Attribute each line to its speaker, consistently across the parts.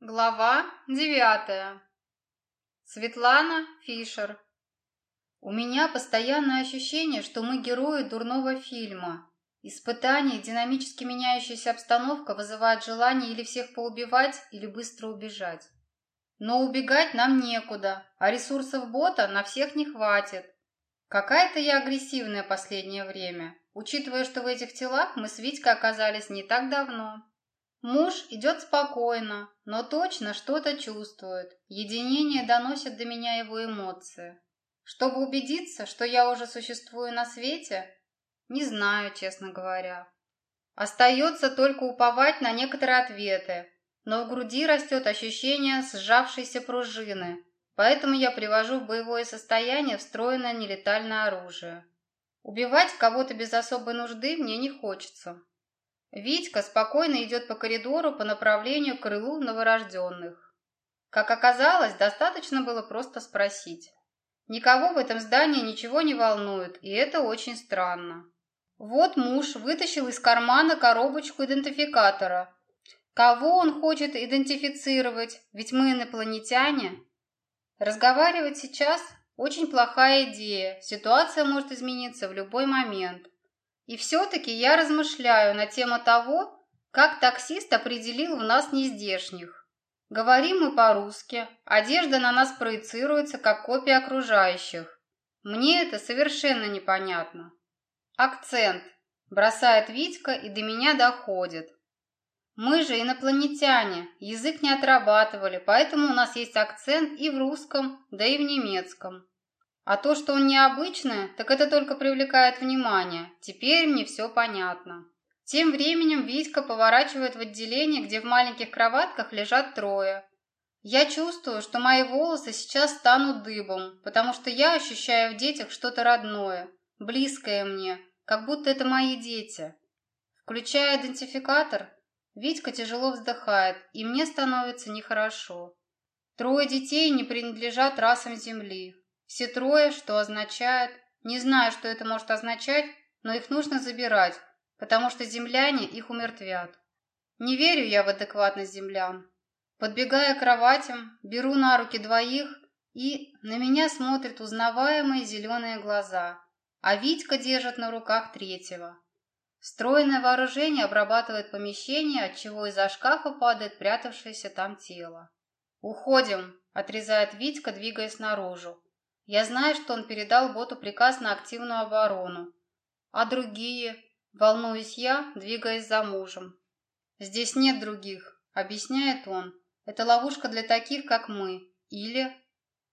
Speaker 1: Глава девятая. Светлана Фишер. У меня постоянное ощущение, что мы герои дурного фильма. Испытания, динамически меняющаяся обстановка вызывают желание или всех поубивать, или быстро убежать. Но убегать нам некуда, а ресурсов бота на всех не хватит. Какая-то я агрессивная последнее время, учитывая, что в этих телах мы с Витькой оказались не так давно. Муж идет спокойно, но точно что-то чувствует. Единение доносит до меня его эмоции. Чтобы убедиться, что я уже существую на свете, не знаю, честно говоря. Остается только уповать на некоторые ответы, но в груди растет ощущение сжавшейся пружины, поэтому я привожу в боевое состояние встроенное нелетальное оружие. Убивать кого-то без особой нужды мне не хочется. Витька спокойно идет по коридору по направлению к крылу новорожденных. Как оказалось, достаточно было просто спросить. Никого в этом здании ничего не волнует, и это очень странно. Вот муж вытащил из кармана коробочку идентификатора. Кого он хочет идентифицировать, ведь мы инопланетяне. Разговаривать сейчас очень плохая идея, ситуация может измениться в любой момент. И все-таки я размышляю на тему того, как таксист определил в нас нездешних. Говорим мы по-русски, одежда на нас проецируется, как копия окружающих. Мне это совершенно непонятно. Акцент. Бросает Витька и до меня доходит. Мы же инопланетяне, язык не отрабатывали, поэтому у нас есть акцент и в русском, да и в немецком. А то, что он необычный, так это только привлекает внимание. Теперь мне все понятно. Тем временем Витька поворачивает в отделение, где в маленьких кроватках лежат трое. Я чувствую, что мои волосы сейчас станут дыбом, потому что я ощущаю в детях что-то родное, близкое мне, как будто это мои дети. Включая идентификатор, Витька тяжело вздыхает, и мне становится нехорошо. Трое детей не принадлежат расам Земли, все трое, что означает... Не знаю, что это может означать, но их нужно забирать, потому что земляне их умертвят. Не верю я в адекватность землян. Подбегая к кроватям, беру на руки двоих, и на меня смотрят узнаваемые зеленые глаза, а Витька держит на руках третьего. Стройное вооружение обрабатывает помещение, отчего из-за шкафа падает прятавшееся там тело. «Уходим!» – отрезает Витька, двигаясь наружу. Я знаю, что он передал боту приказ на активную оборону. А другие? Волнуюсь я, двигаясь за мужем. Здесь нет других, объясняет он. Это ловушка для таких, как мы. Или...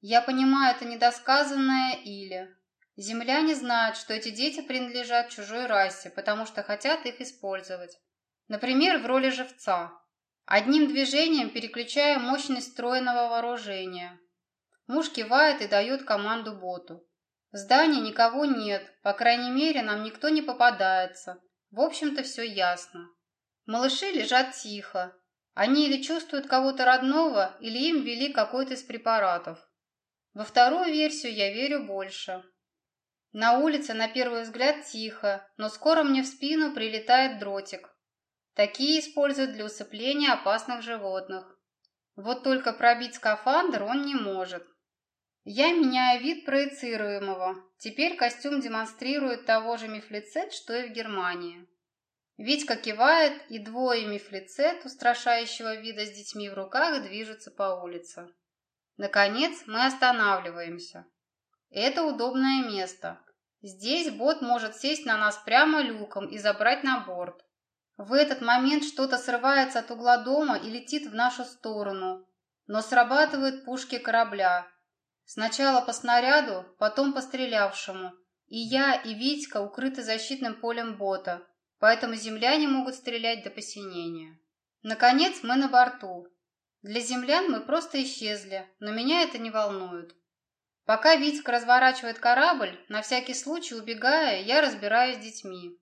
Speaker 1: Я понимаю, это недосказанное «или». Земляне знают, что эти дети принадлежат чужой расе, потому что хотят их использовать. Например, в роли живца. Одним движением переключая мощность встроенного вооружения. Муж кивает и дает команду боту. В здании никого нет, по крайней мере, нам никто не попадается. В общем-то, все ясно. Малыши лежат тихо. Они или чувствуют кого-то родного, или им ввели какой-то из препаратов. Во вторую версию я верю больше. На улице на первый взгляд тихо, но скоро мне в спину прилетает дротик. Такие используют для усыпления опасных животных. Вот только пробить скафандр он не может. Я меняю вид проецируемого. Теперь костюм демонстрирует того же мифлицет, что и в Германии. Витька кивает, и двое мифлицет, устрашающего вида с детьми в руках, движутся по улице. Наконец мы останавливаемся. Это удобное место. Здесь бот может сесть на нас прямо люком и забрать на борт. В этот момент что-то срывается от угла дома и летит в нашу сторону, но срабатывают пушки корабля, Сначала по снаряду, потом по стрелявшему. И я, и Витька укрыты защитным полем бота, поэтому земляне могут стрелять до посинения. Наконец мы на борту. Для землян мы просто исчезли, но меня это не волнует. Пока Витька разворачивает корабль, на всякий случай убегая, я разбираюсь с детьми.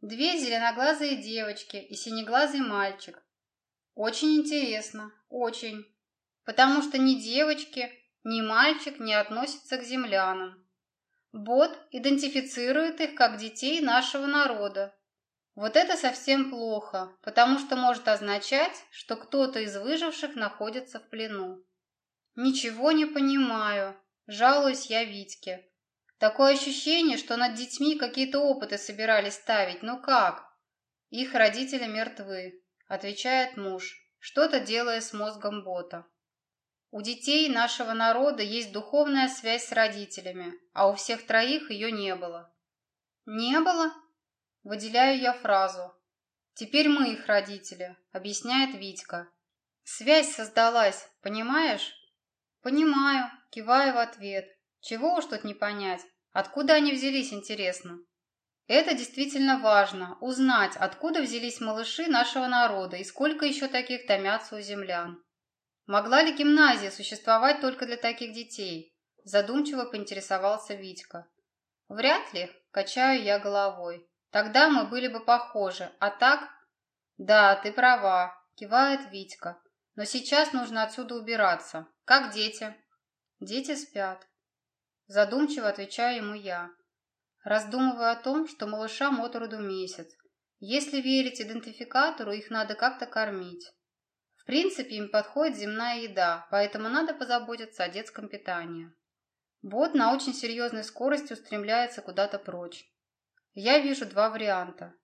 Speaker 1: Две зеленоглазые девочки и синеглазый мальчик. Очень интересно, очень. Потому что ни девочки, ни мальчик не относится к землянам. Бот идентифицирует их как детей нашего народа. Вот это совсем плохо, потому что может означать, что кто-то из выживших находится в плену. Ничего не понимаю, жалуюсь я Витьке. Такое ощущение, что над детьми какие-то опыты собирались ставить. Ну как? Их родители мертвы, отвечает муж, что-то делая с мозгом бота. У детей нашего народа есть духовная связь с родителями, а у всех троих ее не было. Не было? Выделяю я фразу. Теперь мы их родители, объясняет Витька. Связь создалась, понимаешь? Понимаю, киваю в ответ. Чего уж тут не понять. Откуда они взялись, интересно? Это действительно важно, узнать, откуда взялись малыши нашего народа и сколько еще таких томятся у землян. Могла ли гимназия существовать только для таких детей? Задумчиво поинтересовался Витька. Вряд ли, качаю я головой. Тогда мы были бы похожи, а так... Да, ты права, кивает Витька. Но сейчас нужно отсюда убираться. Как дети? Дети спят. Задумчиво отвечаю ему я. Раздумывая о том, что малышам от роду месяц. Если верить идентификатору, их надо как-то кормить. Принципе, им подходит земная еда, поэтому надо позаботиться о детском питании. Бот на очень серьезной скорости устремляется куда-то прочь. Я вижу два варианта.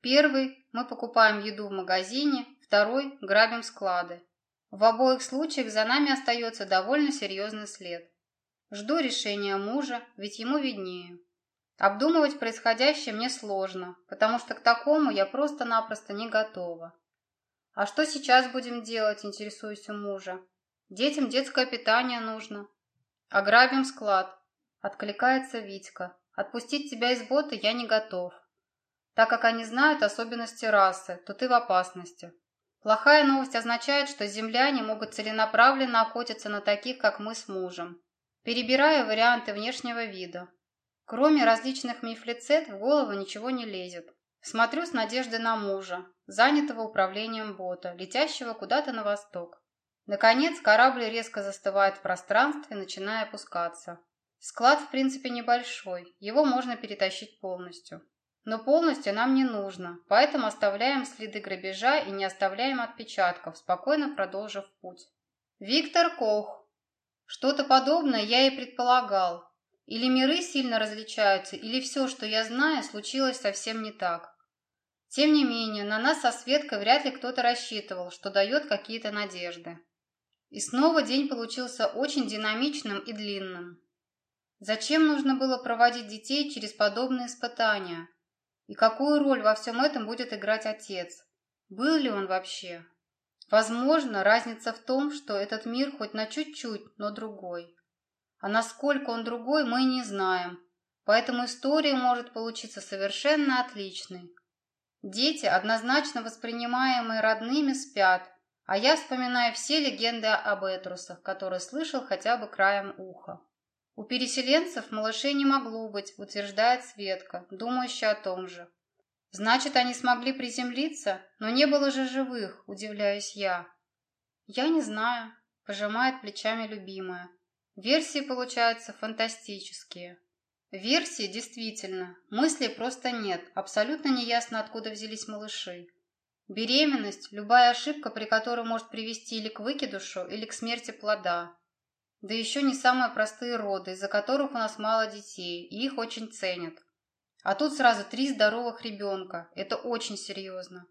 Speaker 1: Первый – мы покупаем еду в магазине, второй – грабим склады. В обоих случаях за нами остается довольно серьезный след. Жду решения мужа, ведь ему виднее. Обдумывать происходящее мне сложно, потому что к такому я просто-напросто не готова. А что сейчас будем делать, интересуюсь у мужа. Детям детское питание нужно. Ограбим склад. Откликается Витька. Отпустить тебя из бота я не готов. Так как они знают особенности расы, то ты в опасности. Плохая новость означает, что земляне могут целенаправленно охотиться на таких, как мы с мужем. Перебираю варианты внешнего вида. Кроме различных мифлицет в голову ничего не лезет. Смотрю с надеждой на мужа, занятого управлением бота, летящего куда-то на восток. Наконец корабль резко застывает в пространстве, начиная опускаться. Склад, в принципе, небольшой, его можно перетащить полностью. Но полностью нам не нужно, поэтому оставляем следы грабежа и не оставляем отпечатков, спокойно продолжив путь. Виктор Кох. Что-то подобное я и предполагал. Или миры сильно различаются, или все, что я знаю, случилось совсем не так. Тем не менее, на нас со Светкой вряд ли кто-то рассчитывал, что дает какие-то надежды. И снова день получился очень динамичным и длинным. Зачем нужно было проводить детей через подобные испытания? И какую роль во всем этом будет играть отец? Был ли он вообще? Возможно, разница в том, что этот мир хоть на чуть-чуть, но другой. А насколько он другой, мы не знаем. Поэтому история может получиться совершенно отличной. Дети, однозначно воспринимаемые родными, спят, а я вспоминаю все легенды об Этрусах, которые слышал хотя бы краем уха. У переселенцев малышей не могло быть, утверждает Светка, думающая о том же. Значит, они смогли приземлиться, но не было же живых, удивляюсь я. Я не знаю, пожимает плечами любимая. Версии получаются фантастические. Версии действительно, мыслей просто нет, абсолютно неясно, откуда взялись малыши. Беременность – любая ошибка, при которой может привести или к выкидушу, или к смерти плода. Да еще не самые простые роды, из-за которых у нас мало детей, и их очень ценят. А тут сразу три здоровых ребенка. Это очень серьезно.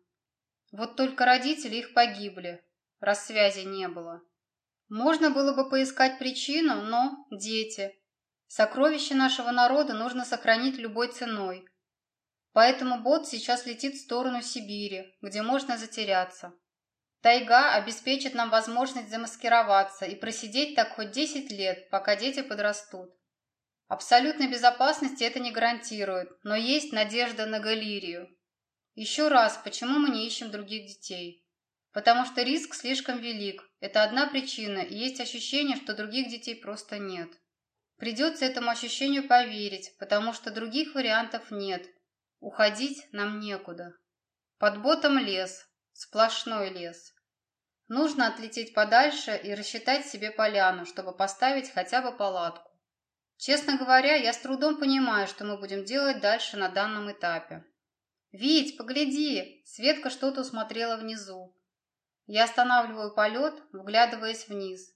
Speaker 1: Вот только родители их погибли, раз связи не было. Можно было бы поискать причину, но дети. Сокровища нашего народа нужно сохранить любой ценой. Поэтому бот сейчас летит в сторону Сибири, где можно затеряться. Тайга обеспечит нам возможность замаскироваться и просидеть так хоть 10 лет, пока дети подрастут. Абсолютной безопасности это не гарантирует, но есть надежда на галерию. Еще раз, почему мы не ищем других детей? Потому что риск слишком велик. Это одна причина, и есть ощущение, что других детей просто нет. Придется этому ощущению поверить, потому что других вариантов нет. Уходить нам некуда. Под ботом лес, сплошной лес. Нужно отлететь подальше и рассчитать себе поляну, чтобы поставить хотя бы палатку. Честно говоря, я с трудом понимаю, что мы будем делать дальше на данном этапе. «Вить, погляди!» Светка что-то усмотрела внизу. Я останавливаю полет, вглядываясь вниз.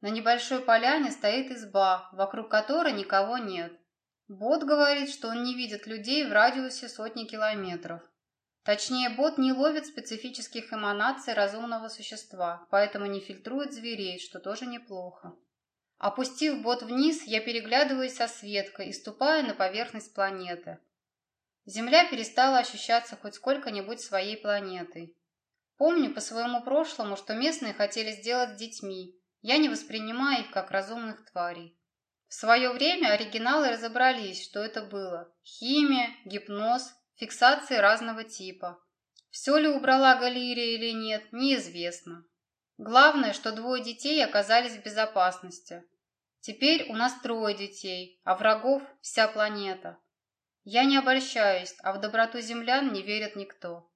Speaker 1: На небольшой поляне стоит изба, вокруг которой никого нет. Бот говорит, что он не видит людей в радиусе сотни километров. Точнее, бот не ловит специфических эманаций разумного существа, поэтому не фильтрует зверей, что тоже неплохо. Опустив бот вниз, я переглядываюсь со Светкой и ступаю на поверхность планеты. Земля перестала ощущаться хоть сколько-нибудь своей планетой. Помню по своему прошлому, что местные хотели сделать с детьми. Я не воспринимаю их как разумных тварей. В свое время оригиналы разобрались, что это было. Химия, гипноз, фиксации разного типа. Все ли убрала Галерия или нет, неизвестно. Главное, что двое детей оказались в безопасности. Теперь у нас трое детей, а врагов вся планета. Я не обольщаюсь, а в доброту землян не верит никто.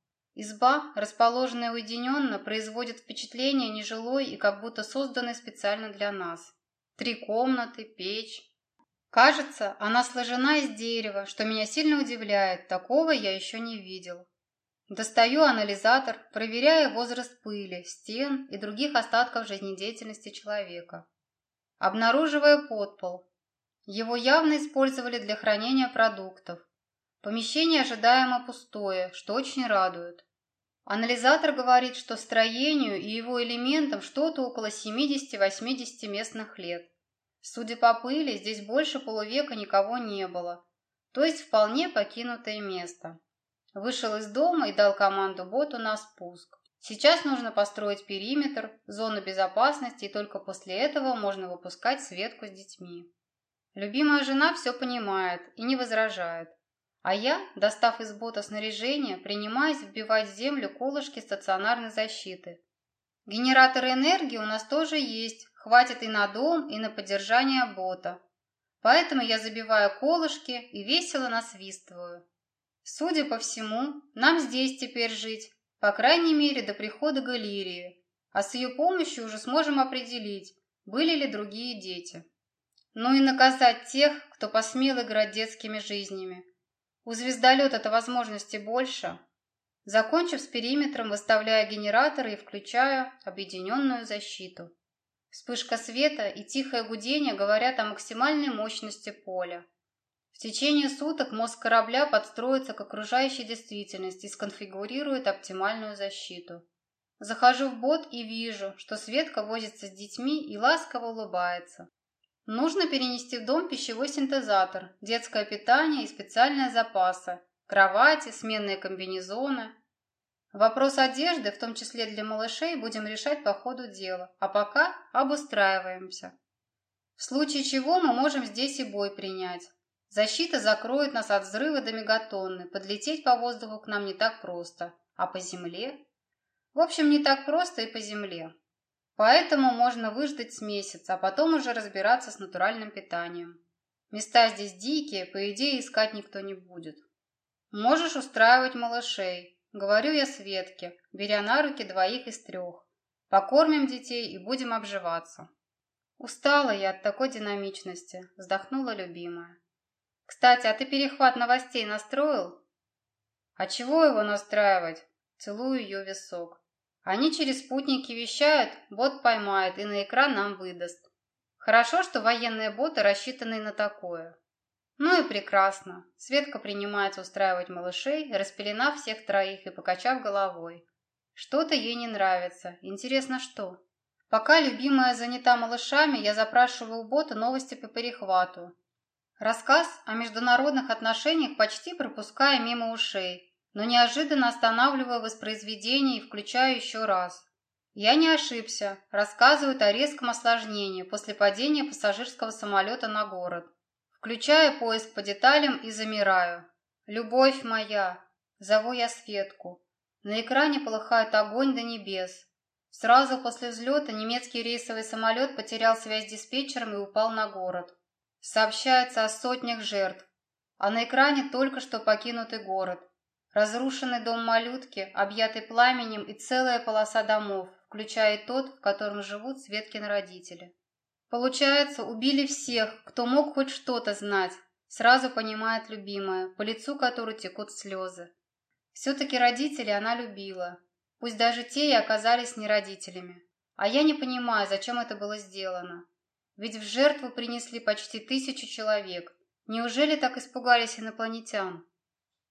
Speaker 1: Изба, расположенная уединенно, производит впечатление нежилой и как будто созданной специально для нас. Три комнаты, печь. Кажется, она сложена из дерева, что меня сильно удивляет, такого я еще не видел. Достаю анализатор, проверяя возраст пыли, стен и других остатков жизнедеятельности человека. Обнаруживая подпол. Его явно использовали для хранения продуктов. Помещение ожидаемо пустое, что очень радует. Анализатор говорит, что строению и его элементам что-то около 70-80 местных лет. Судя по пыли, здесь больше полувека никого не было, то есть вполне покинутое место. Вышел из дома и дал команду боту на спуск. Сейчас нужно построить периметр, зону безопасности, и только после этого можно выпускать Светку с детьми. Любимая жена все понимает и не возражает. А я, достав из бота снаряжение, принимаюсь вбивать в землю колышки стационарной защиты. Генераторы энергии у нас тоже есть, хватит и на дом, и на поддержание бота. Поэтому я забиваю колышки и весело насвистываю. Судя по всему, нам здесь теперь жить, по крайней мере до прихода Галерии, а с ее помощью уже сможем определить, были ли другие дети. Ну и наказать тех, кто посмел играть детскими жизнями. У звездолета-то возможностей больше. Закончив с периметром, выставляю генераторы и включаю объединенную защиту. Вспышка света и тихое гудение говорят о максимальной мощности поля. В течение суток мозг корабля подстроится к окружающей действительности и сконфигурирует оптимальную защиту. Захожу в бот и вижу, что Светка возится с детьми и ласково улыбается. Нужно перенести в дом пищевой синтезатор, детское питание и специальные запасы, кровати, сменные комбинезоны. Вопрос одежды, в том числе для малышей, будем решать по ходу дела, а пока обустраиваемся. В случае чего мы можем здесь и бой принять. Защита закроет нас от взрыва до мегатонны, подлететь по воздуху к нам не так просто, а по земле? В общем, не так просто и по земле. Поэтому можно выждать с месяц, а потом уже разбираться с натуральным питанием. Места здесь дикие, по идее искать никто не будет. Можешь устраивать малышей, говорю я Светке, беря на руки двоих из трех. Покормим детей и будем обживаться. Устала я от такой динамичности, вздохнула любимая. Кстати, а ты перехват новостей настроил? А чего его настраивать? Целую ее висок. Они через спутники вещают, бот поймает и на экран нам выдаст. Хорошо, что военные боты рассчитаны на такое. Ну и прекрасно. Светка принимается устраивать малышей, распеленав всех троих и покачав головой. Что-то ей не нравится. Интересно, что? Пока любимая занята малышами, я запрашиваю у бота новости по перехвату. Рассказ о международных отношениях почти пропуская мимо ушей, но неожиданно останавливаю воспроизведение и включаю еще раз. Я не ошибся, рассказывают о резком осложнении после падения пассажирского самолета на город. Включаю поиск по деталям и замираю. «Любовь моя!» Зову я Светку. На экране полыхает огонь до небес. Сразу после взлета немецкий рейсовый самолет потерял связь с диспетчером и упал на город. Сообщается о сотнях жертв, а на экране только что покинутый город. Разрушенный дом малютки, объятый пламенем и целая полоса домов, включая тот, в котором живут Светкины родители. Получается, убили всех, кто мог хоть что-то знать, сразу понимает любимая, по лицу которой текут слезы. Все-таки родителей она любила, пусть даже те и оказались не родителями. А я не понимаю, зачем это было сделано. Ведь в жертву принесли почти тысячу человек. Неужели так испугались инопланетян?